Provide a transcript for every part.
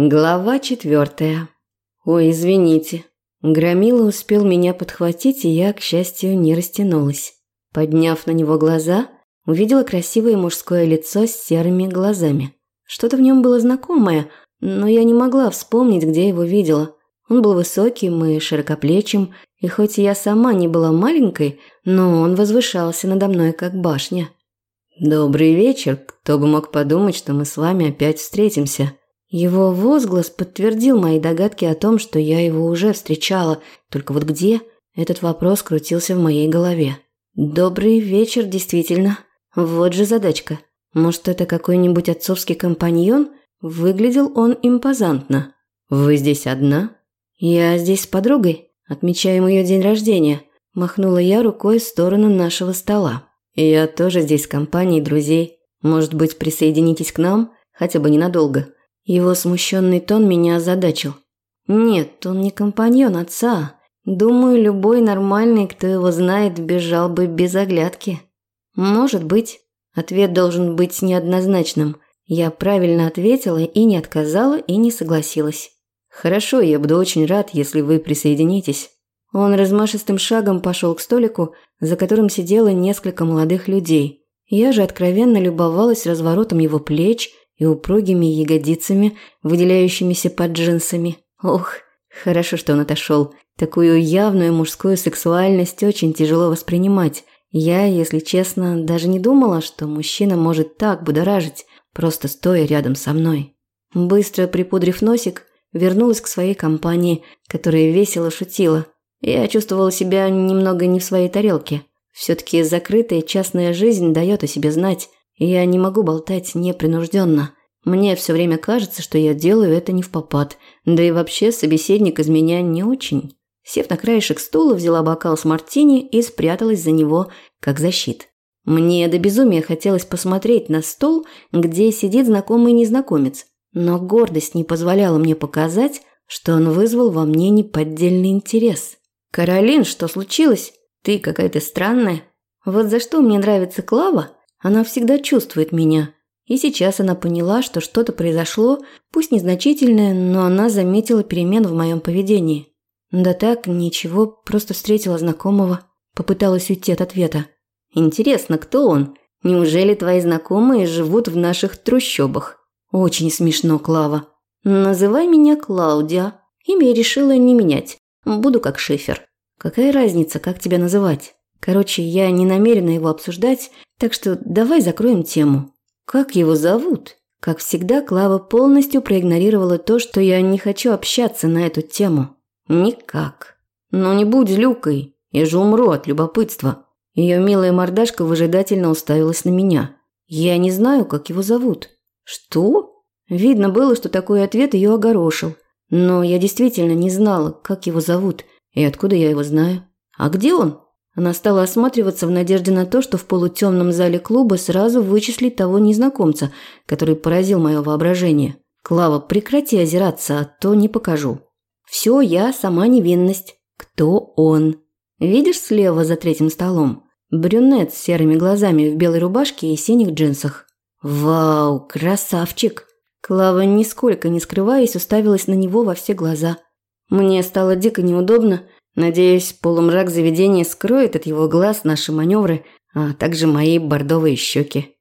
Глава четвертая. Ой, извините. Громила успел меня подхватить, и я, к счастью, не растянулась. Подняв на него глаза, увидела красивое мужское лицо с серыми глазами. Что-то в нем было знакомое, но я не могла вспомнить, где его видела. Он был высоким и широкоплечим, и хоть я сама не была маленькой, но он возвышался надо мной как башня. «Добрый вечер. Кто бы мог подумать, что мы с вами опять встретимся?» Его возглас подтвердил мои догадки о том, что я его уже встречала, только вот где, этот вопрос крутился в моей голове. «Добрый вечер, действительно. Вот же задачка. Может, это какой-нибудь отцовский компаньон? Выглядел он импозантно. Вы здесь одна?» «Я здесь с подругой. Отмечаем ее день рождения», – махнула я рукой в сторону нашего стола. «Я тоже здесь с компанией друзей. Может быть, присоединитесь к нам? Хотя бы ненадолго». Его смущенный тон меня озадачил. Нет, он не компаньон отца. Думаю, любой нормальный, кто его знает, бежал бы без оглядки. Может быть. Ответ должен быть неоднозначным. Я правильно ответила и не отказала, и не согласилась. Хорошо, я буду очень рад, если вы присоединитесь. Он размашистым шагом пошел к столику, за которым сидело несколько молодых людей. Я же откровенно любовалась разворотом его плеч и упругими ягодицами, выделяющимися под джинсами. Ох, хорошо, что он отошел. Такую явную мужскую сексуальность очень тяжело воспринимать. Я, если честно, даже не думала, что мужчина может так будоражить, просто стоя рядом со мной. Быстро припудрив носик, вернулась к своей компании, которая весело шутила. Я чувствовала себя немного не в своей тарелке. Все-таки закрытая частная жизнь дает о себе знать. Я не могу болтать непринужденно. Мне все время кажется, что я делаю это не в попад. Да и вообще собеседник из меня не очень. Сев на краешек стула, взяла бокал с мартини и спряталась за него, как защит. Мне до безумия хотелось посмотреть на стол, где сидит знакомый незнакомец. Но гордость не позволяла мне показать, что он вызвал во мне неподдельный интерес. «Каролин, что случилось? Ты какая-то странная. Вот за что мне нравится Клава?» Она всегда чувствует меня. И сейчас она поняла, что что-то произошло, пусть незначительное, но она заметила перемену в моем поведении. Да так, ничего, просто встретила знакомого. Попыталась уйти от ответа. Интересно, кто он? Неужели твои знакомые живут в наших трущобах? Очень смешно, Клава. Называй меня Клаудия. Имя я решила не менять. Буду как Шифер. Какая разница, как тебя называть? Короче, я не намерена его обсуждать, так что давай закроем тему. Как его зовут? Как всегда, Клава полностью проигнорировала то, что я не хочу общаться на эту тему. Никак. Но не будь злюкой, я же умру от любопытства. Ее милая мордашка выжидательно уставилась на меня. Я не знаю, как его зовут. Что? Видно было, что такой ответ ее огорошил. Но я действительно не знала, как его зовут и откуда я его знаю. А где он? Она стала осматриваться в надежде на то, что в полутемном зале клуба сразу вычислит того незнакомца, который поразил мое воображение. «Клава, прекрати озираться, а то не покажу». «Все, я сама невинность. Кто он?» «Видишь слева за третьим столом? Брюнет с серыми глазами в белой рубашке и синих джинсах». «Вау, красавчик!» Клава, нисколько не скрываясь, уставилась на него во все глаза. Мне стало дико неудобно – Надеюсь, полумрак заведения скроет от его глаз наши маневры, а также мои бордовые щеки.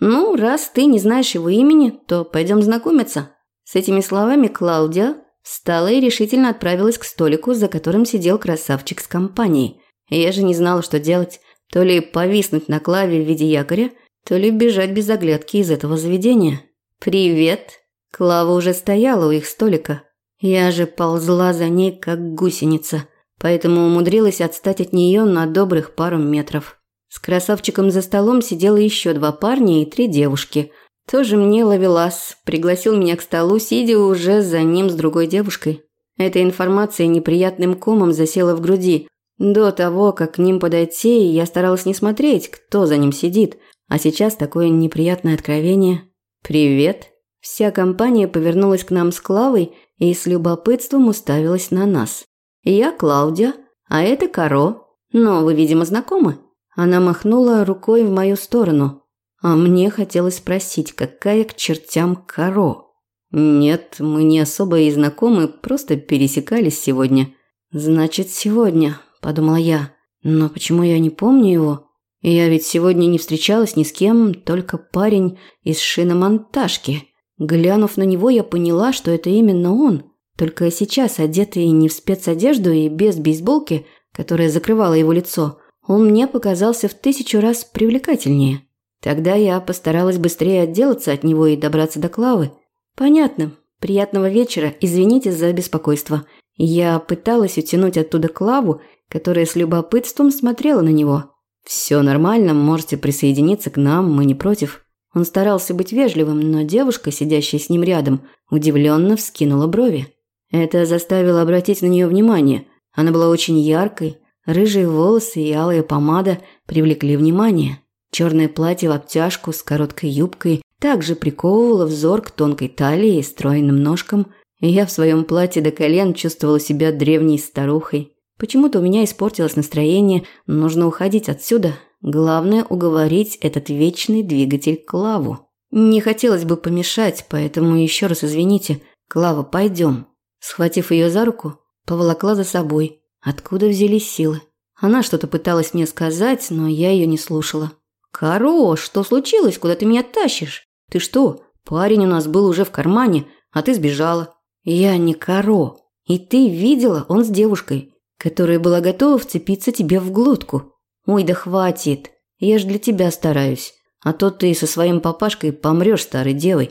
«Ну, раз ты не знаешь его имени, то пойдем знакомиться». С этими словами Клаудия встала и решительно отправилась к столику, за которым сидел красавчик с компанией. Я же не знала, что делать. То ли повиснуть на клаве в виде якоря, то ли бежать без оглядки из этого заведения. «Привет!» Клава уже стояла у их столика. Я же ползла за ней, как гусеница поэтому умудрилась отстать от нее на добрых пару метров. С красавчиком за столом сидело еще два парня и три девушки. Тоже мне ловелас, пригласил меня к столу, сидя уже за ним с другой девушкой. Эта информация неприятным комом засела в груди. До того, как к ним подойти, я старалась не смотреть, кто за ним сидит. А сейчас такое неприятное откровение. «Привет». Вся компания повернулась к нам с Клавой и с любопытством уставилась на нас. «Я Клаудия, а это Каро. Но вы, видимо, знакомы?» Она махнула рукой в мою сторону. А мне хотелось спросить, какая к чертям Каро? Нет, мы не особо и знакомы, просто пересекались сегодня. Значит, сегодня, подумала я. Но почему я не помню его? Я ведь сегодня не встречалась ни с кем, только парень из шиномонтажки. Глянув на него, я поняла, что это именно он. Только сейчас, одетый не в спецодежду и без бейсболки, которая закрывала его лицо, он мне показался в тысячу раз привлекательнее. Тогда я постаралась быстрее отделаться от него и добраться до Клавы. Понятно. Приятного вечера. Извините за беспокойство. Я пыталась утянуть оттуда Клаву, которая с любопытством смотрела на него. «Все нормально, можете присоединиться к нам, мы не против». Он старался быть вежливым, но девушка, сидящая с ним рядом, удивленно вскинула брови. Это заставило обратить на нее внимание. Она была очень яркой, рыжие волосы и алая помада привлекли внимание. Черное платье в обтяжку с короткой юбкой также приковывало взор к тонкой талии и стройным ножкам, и я в своем платье до колен чувствовала себя древней старухой. Почему-то у меня испортилось настроение, нужно уходить отсюда. Главное уговорить этот вечный двигатель Клаву. Не хотелось бы помешать, поэтому еще раз извините. Клава, пойдем. Схватив ее за руку, поволокла за собой. Откуда взялись силы? Она что-то пыталась мне сказать, но я ее не слушала. «Каро, что случилось? Куда ты меня тащишь? Ты что, парень у нас был уже в кармане, а ты сбежала». «Я не Каро. И ты видела, он с девушкой которая была готова вцепиться тебе в глотку. Ой, да хватит. Я ж для тебя стараюсь. А то ты со своим папашкой помрёшь старой девой.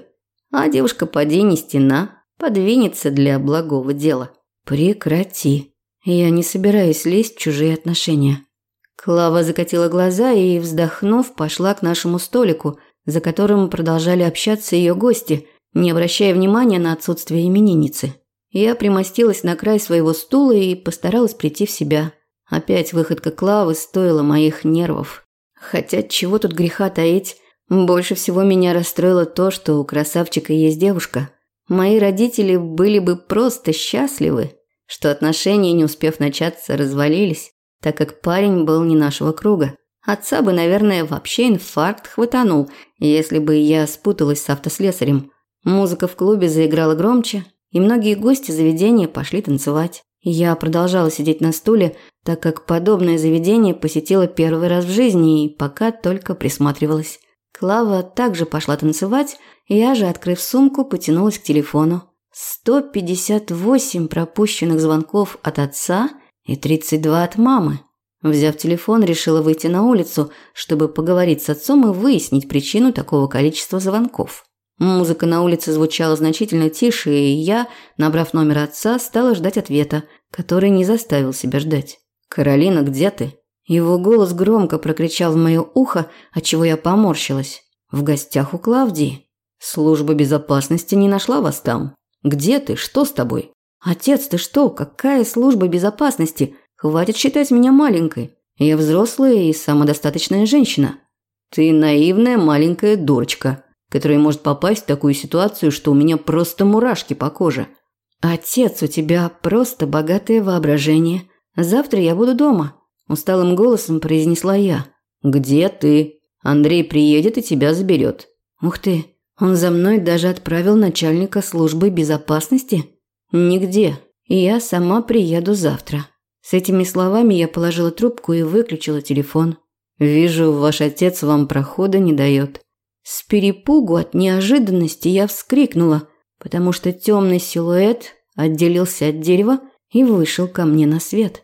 А девушка поди не стена, подвинется для благого дела. Прекрати. Я не собираюсь лезть в чужие отношения. Клава закатила глаза и, вздохнув, пошла к нашему столику, за которым продолжали общаться ее гости, не обращая внимания на отсутствие именинницы. Я примостилась на край своего стула и постаралась прийти в себя. Опять выходка Клавы стоила моих нервов. Хотя чего тут греха таить? Больше всего меня расстроило то, что у красавчика есть девушка. Мои родители были бы просто счастливы, что отношения, не успев начаться, развалились, так как парень был не нашего круга. Отца бы, наверное, вообще инфаркт хватанул, если бы я спуталась с автослесарем. Музыка в клубе заиграла громче, и многие гости заведения пошли танцевать. Я продолжала сидеть на стуле, так как подобное заведение посетила первый раз в жизни и пока только присматривалась. Клава также пошла танцевать, я же, открыв сумку, потянулась к телефону. 158 пропущенных звонков от отца и 32 от мамы. Взяв телефон, решила выйти на улицу, чтобы поговорить с отцом и выяснить причину такого количества звонков. Музыка на улице звучала значительно тише, и я, набрав номер отца, стала ждать ответа, который не заставил себя ждать. «Каролина, где ты?» Его голос громко прокричал в мое ухо, отчего я поморщилась. «В гостях у Клавдии. Служба безопасности не нашла вас там. Где ты? Что с тобой?» «Отец, ты что? Какая служба безопасности? Хватит считать меня маленькой. Я взрослая и самодостаточная женщина». «Ты наивная маленькая дурочка», который может попасть в такую ситуацию, что у меня просто мурашки по коже. Отец, у тебя просто богатое воображение. Завтра я буду дома, усталым голосом произнесла я. Где ты? Андрей приедет и тебя заберет. Ух ты, он за мной даже отправил начальника службы безопасности? Нигде. И я сама приеду завтра. С этими словами я положила трубку и выключила телефон. Вижу, ваш отец вам прохода не дает. С перепугу от неожиданности я вскрикнула, потому что темный силуэт отделился от дерева и вышел ко мне на свет.